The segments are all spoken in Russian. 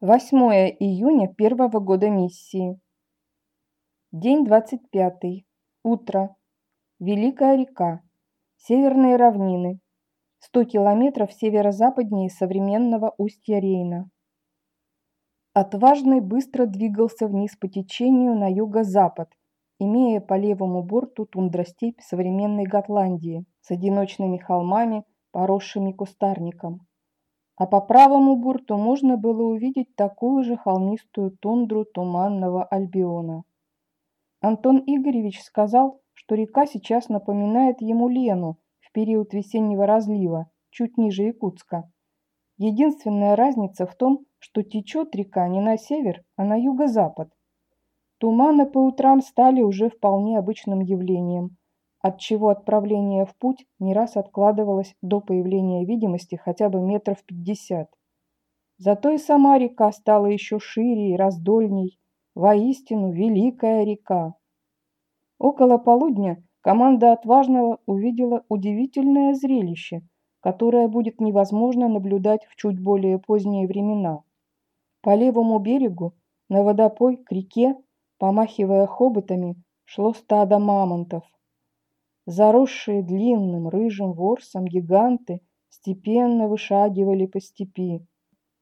8 июня первого года миссии. День 25. Утро. Великая река. Северные равнины. 100 километров северо-западнее современного устья Рейна. Отважный быстро двигался вниз по течению на юго-запад, имея по левому борту тундростепь современной Готландии с одиночными холмами, поросшими кустарником а по правому борту можно было увидеть такую же холмистую тундру туманного Альбиона. Антон Игоревич сказал, что река сейчас напоминает ему Лену в период весеннего разлива, чуть ниже Якутска. Единственная разница в том, что течет река не на север, а на юго-запад. Туманы по утрам стали уже вполне обычным явлением, отчего отправление в путь не раз откладывалось до появления видимости хотя бы метров пятьдесят. Зато и сама река стала еще шире и раздольней, воистину великая река. Около полудня команда Отважного увидела удивительное зрелище, которое будет невозможно наблюдать в чуть более поздние времена. По левому берегу, на водопой к реке, помахивая хоботами, шло стадо мамонтов – Заросшие длинным рыжим ворсом гиганты степенно вышагивали по степи.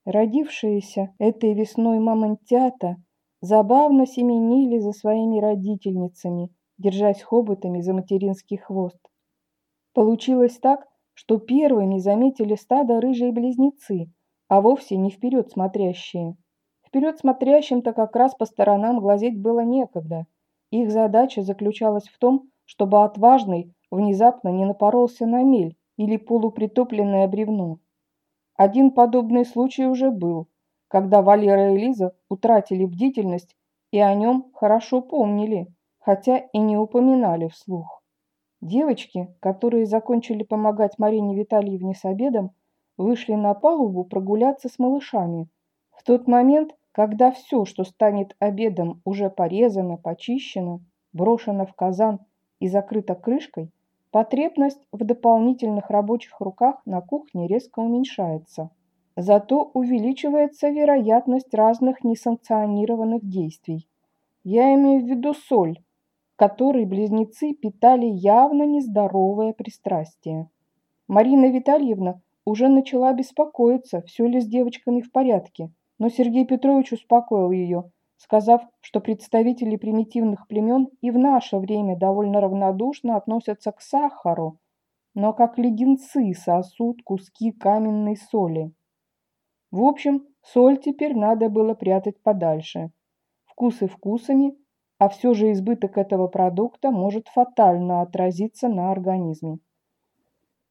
Родившиеся этой весной мамонтята забавно семенили за своими родительницами, держась хоботами за материнский хвост. Получилось так, что первыми заметили стадо рыжие близнецы, а вовсе не вперед смотрящие. Вперед смотрящим-то как раз по сторонам глазеть было некогда. Их задача заключалась в том, чтобы отважный внезапно не напоролся на мель или полупритопленное бревно. Один подобный случай уже был, когда Валера и Лиза утратили бдительность и о нем хорошо помнили, хотя и не упоминали вслух. Девочки, которые закончили помогать Марине Витальевне с обедом, вышли на палубу прогуляться с малышами. В тот момент, когда все, что станет обедом, уже порезано, почищено, брошено в казан и закрыта крышкой, потребность в дополнительных рабочих руках на кухне резко уменьшается. Зато увеличивается вероятность разных несанкционированных действий. Я имею в виду соль, которой близнецы питали явно нездоровое пристрастие. Марина Витальевна уже начала беспокоиться, все ли с девочками в порядке, но Сергей Петрович успокоил ее – сказав, что представители примитивных племен и в наше время довольно равнодушно относятся к сахару, но как леденцы сосут куски каменной соли. В общем, соль теперь надо было прятать подальше. Вкусы вкусами, а все же избыток этого продукта может фатально отразиться на организме.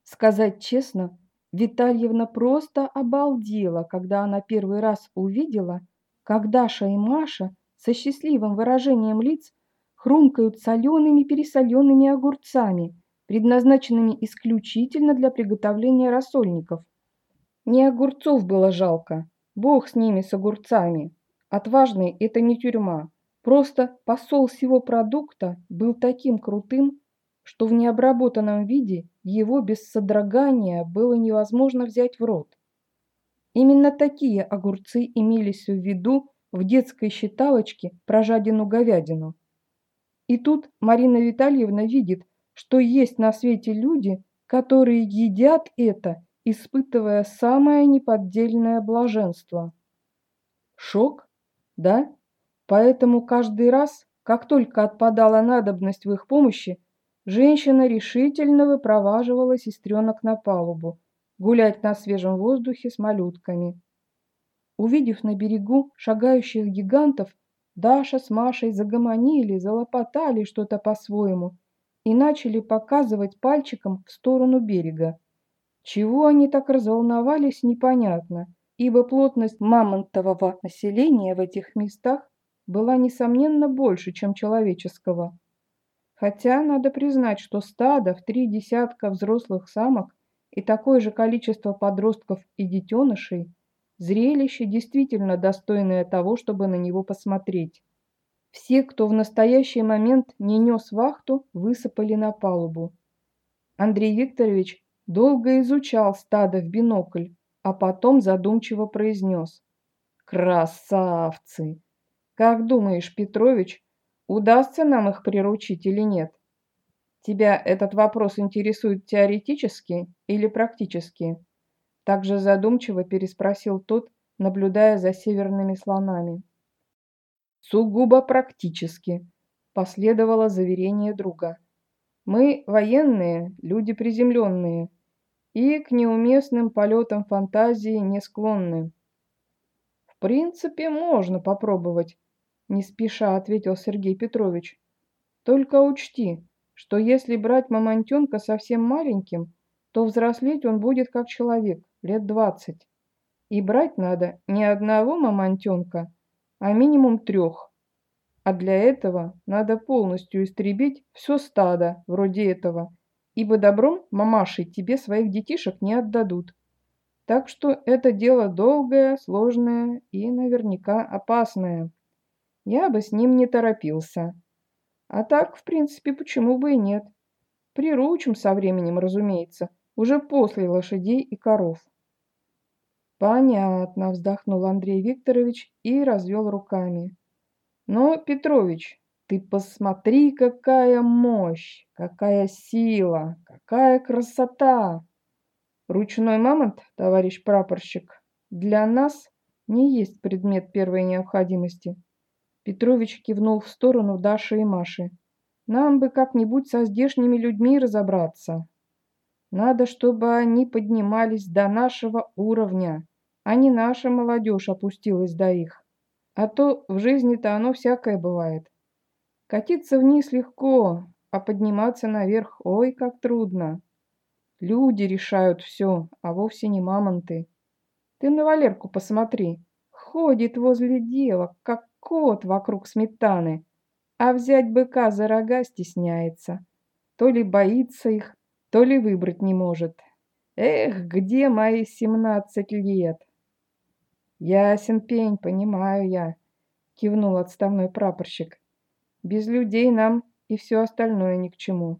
Сказать честно, Витальевна просто обалдела, когда она первый раз увидела – как Даша и Маша со счастливым выражением лиц хрумкают солеными пересоленными огурцами, предназначенными исключительно для приготовления рассольников. Не огурцов было жалко, бог с ними, с огурцами. Отважный – это не тюрьма. Просто посол всего продукта был таким крутым, что в необработанном виде его без содрогания было невозможно взять в рот. Именно такие огурцы имелись в виду в детской считалочке про жадину говядину. И тут Марина Витальевна видит, что есть на свете люди, которые едят это, испытывая самое неподдельное блаженство. Шок, да? Поэтому каждый раз, как только отпадала надобность в их помощи, женщина решительно выпроваживала сестренок на палубу, гулять на свежем воздухе с малютками. Увидев на берегу шагающих гигантов, Даша с Машей загомонили, залопотали что-то по-своему и начали показывать пальчиком в сторону берега. Чего они так разволновались, непонятно, ибо плотность мамонтового населения в этих местах была, несомненно, больше, чем человеческого. Хотя надо признать, что стадо в три десятка взрослых самок и такое же количество подростков и детенышей, зрелище действительно достойное того, чтобы на него посмотреть. Все, кто в настоящий момент не нес вахту, высыпали на палубу. Андрей Викторович долго изучал стадо в бинокль, а потом задумчиво произнес. Красавцы! Как думаешь, Петрович, удастся нам их приручить или нет? Тебя этот вопрос интересует теоретически или практически? Также задумчиво переспросил тот, наблюдая за северными слонами. Сугубо практически, последовало заверение друга. Мы военные, люди приземленные, и к неуместным полетам фантазии не склонны. В принципе, можно попробовать, не спеша ответил Сергей Петрович. Только учти, что если брать мамонтенка совсем маленьким, то взрослеть он будет как человек, лет двадцать. И брать надо не одного мамонтенка, а минимум трех. А для этого надо полностью истребить все стадо вроде этого, ибо добром мамаши тебе своих детишек не отдадут. Так что это дело долгое, сложное и наверняка опасное. Я бы с ним не торопился. А так, в принципе, почему бы и нет. Приручим со временем, разумеется, уже после лошадей и коров. Понятно, вздохнул Андрей Викторович и развел руками. Но, Петрович, ты посмотри, какая мощь, какая сила, какая красота! Ручной мамонт, товарищ прапорщик, для нас не есть предмет первой необходимости. Петрович кивнул в сторону Даши и Маши. Нам бы как-нибудь со здешними людьми разобраться. Надо, чтобы они поднимались до нашего уровня, а не наша молодежь опустилась до их. А то в жизни-то оно всякое бывает. Катиться вниз легко, а подниматься наверх, ой, как трудно. Люди решают все, а вовсе не мамонты. Ты на Валерку посмотри. Ходит возле девок, как кот вокруг сметаны, а взять быка за рога стесняется. То ли боится их, то ли выбрать не может. Эх, где мои семнадцать лет? Ясен пень, понимаю я, кивнул отставной прапорщик. Без людей нам и все остальное ни к чему.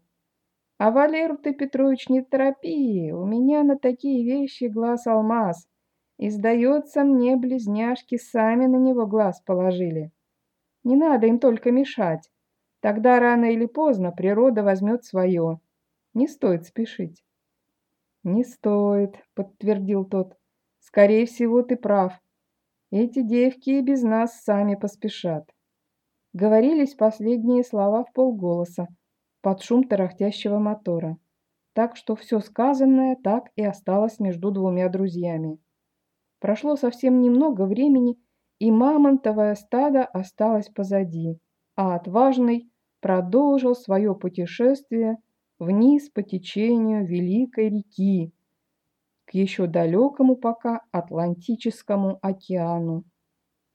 А Валеру ты, Петрович, не торопи, у меня на такие вещи глаз алмаз. И, сдается мне, близняшки сами на него глаз положили. Не надо им только мешать. Тогда рано или поздно природа возьмет свое. Не стоит спешить. Не стоит, подтвердил тот. Скорее всего, ты прав. Эти девки и без нас сами поспешат. Говорились последние слова в полголоса, под шум тарахтящего мотора. Так что все сказанное так и осталось между двумя друзьями. Прошло совсем немного времени, и мамонтовое стадо осталось позади, а отважный продолжил свое путешествие вниз по течению Великой реки к еще далекому пока Атлантическому океану.